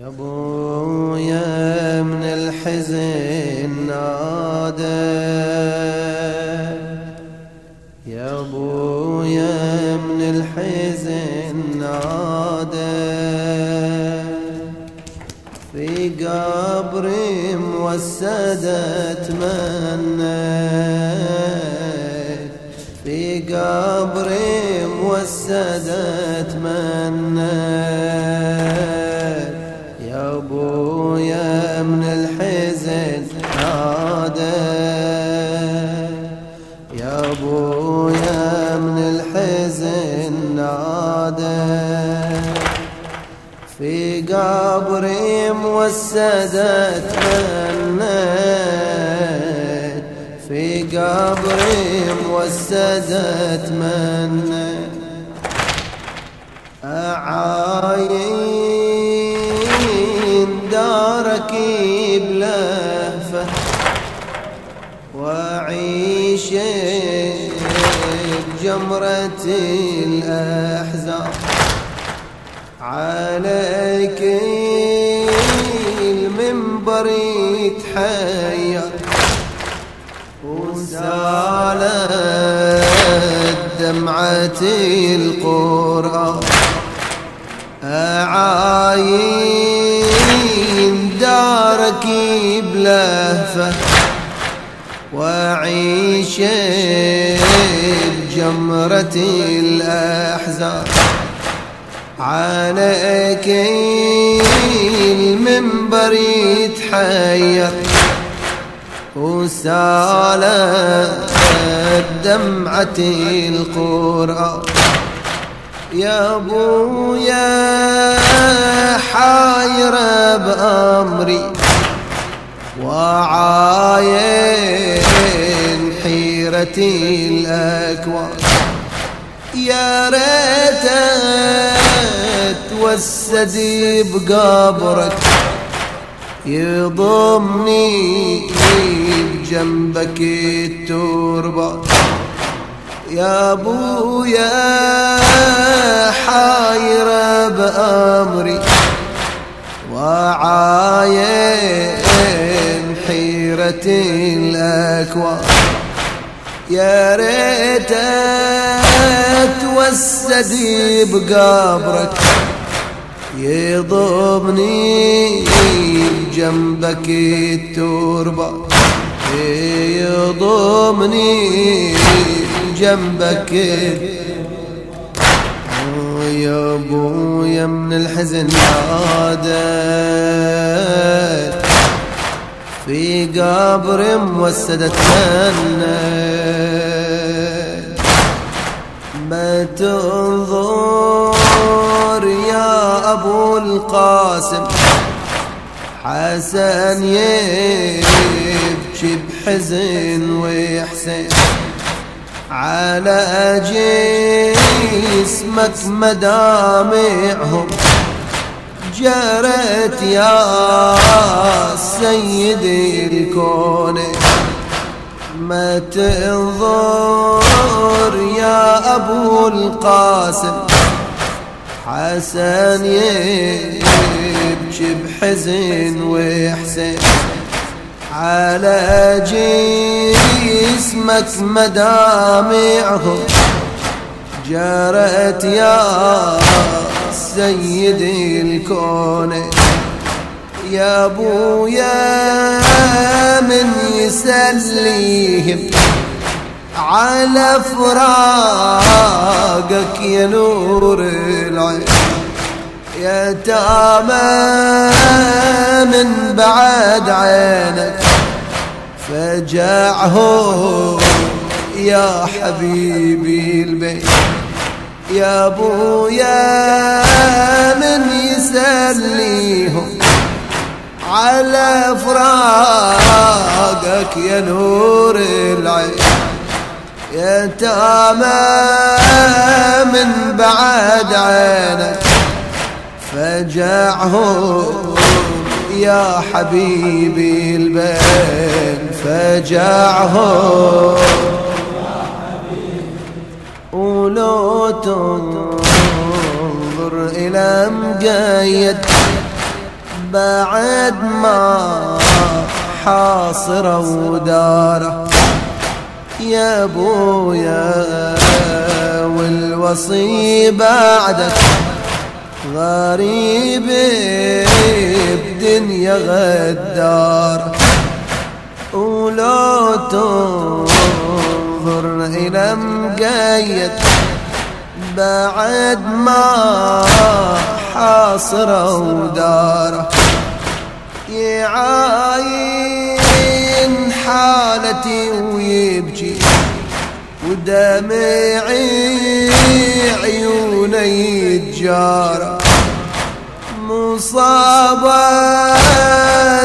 يا ابويا من الحزن نادى يا ابويا من الحزن نادى في قبري موسدت اتمنى في قبري موسدت اتمنى في قبري موسدت منت. في قبري موسدت منت. أعاين دارك بلهفة. وأعيش بجمرة الأحزان عليك المنبر يتحير وسالت دمعة القرآن أعاين دارك بلهفة وأعيش بجمرة الأحزان. عليك المنبر يتحير وسالت دمعة القرآن يا أبويا حاير بأمري وعاين حيرتي الأكوان. يا ريت توسدي بقبرك يضمني بجنبك التربه يا أبويا حاير بأمري وعاين حيرة الأكوان. يا ريت توسدي بقبرك يضمني جنبك التربة. يضمني جنبك يا أبويا من الحزن عادت. في قبر موسدة ما تنظر القاسم. حسن يبكي بحزن ويحسن. على جسمك مدامعهم. جرت يا سيدي الكون. ما تنظر يا أبو القاسم. حسن يبكي بحزن ويحسن على جسمك مدامعهم جرت يا سيدي الكون. يا أبويا من يسليهم. على فراقك يا نور العين. يا تامى من بعد عينك فجعه يا حبيبي البيت يا ابويا من يسليهم على فراقك يا نور العين. يا تامى من بعد عينك فجعهم يا حبيبي البين فجعهم ولو تنظر إلى مقيد بعد ما حاصر وداره يا ابويا والوصي بعدك غريب بدنيا غدار. ولو تنظر إلى مقيد. بعد ما حاصر وداره يعاين حالتي ويبكي ودمعي عيوني يتجارى. مصابة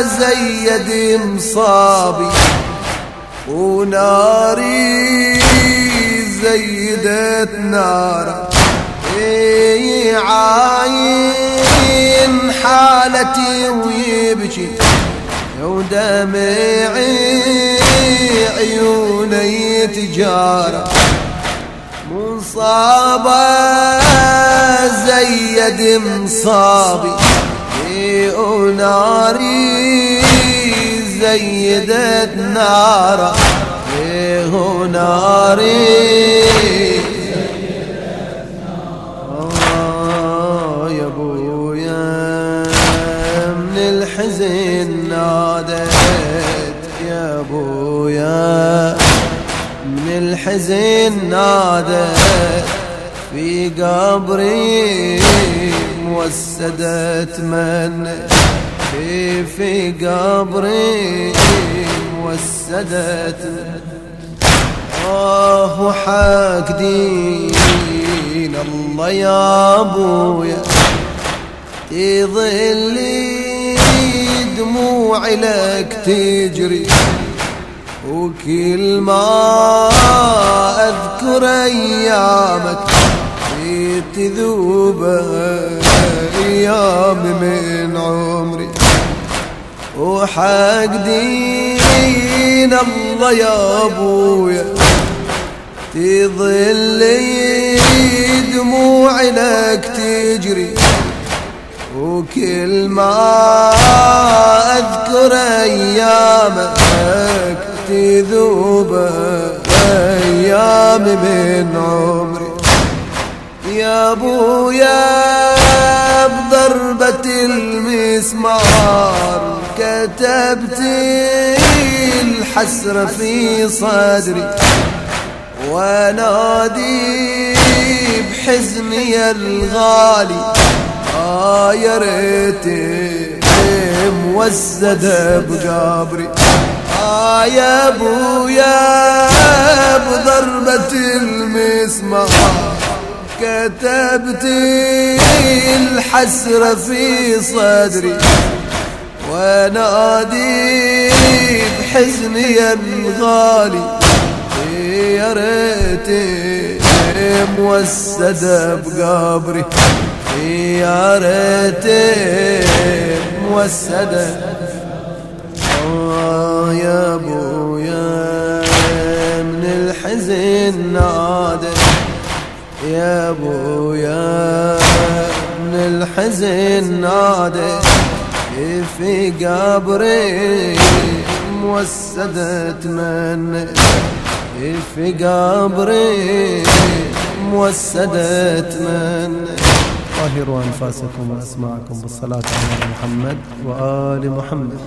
زيد مصابي. وناري زيدت نارا عاين حالتي ويبكي. ودمعي عيوني تجارة. مصابة زيد مصابي. وناري زيدت نارا وناري الحزن نادت في قبري موسدت من في قبري موسدت آه حق دين الله يا أبويا تظلي دموعي لك تجري. وكل ما أذكر أيامك تذوب أيام من عمري. وحق دين الله يا أبويا تظل دموعي لك تجري. وكل ما أذكر أيامك تذوب أيام من عمري. يا ابويا بضربة المسمار كتبت الحسرة في صدري. ونادي بحزني الغالي. آه يا ريتي موسدة بقبري آه يا ابويا بضربة المسمار. كتبت الحسرة في صدري. ونادي بحزني الغالي. يا ريتي موسدة بقبري. يا ريتي موسدة يا ابويا من الحزن نادى يا ابويا من الحزن نادى في قبري موسدة من في قبري موسدة من طهروا أنفاسكم وأسماعكم بالصلاة على محمد وآل محمد.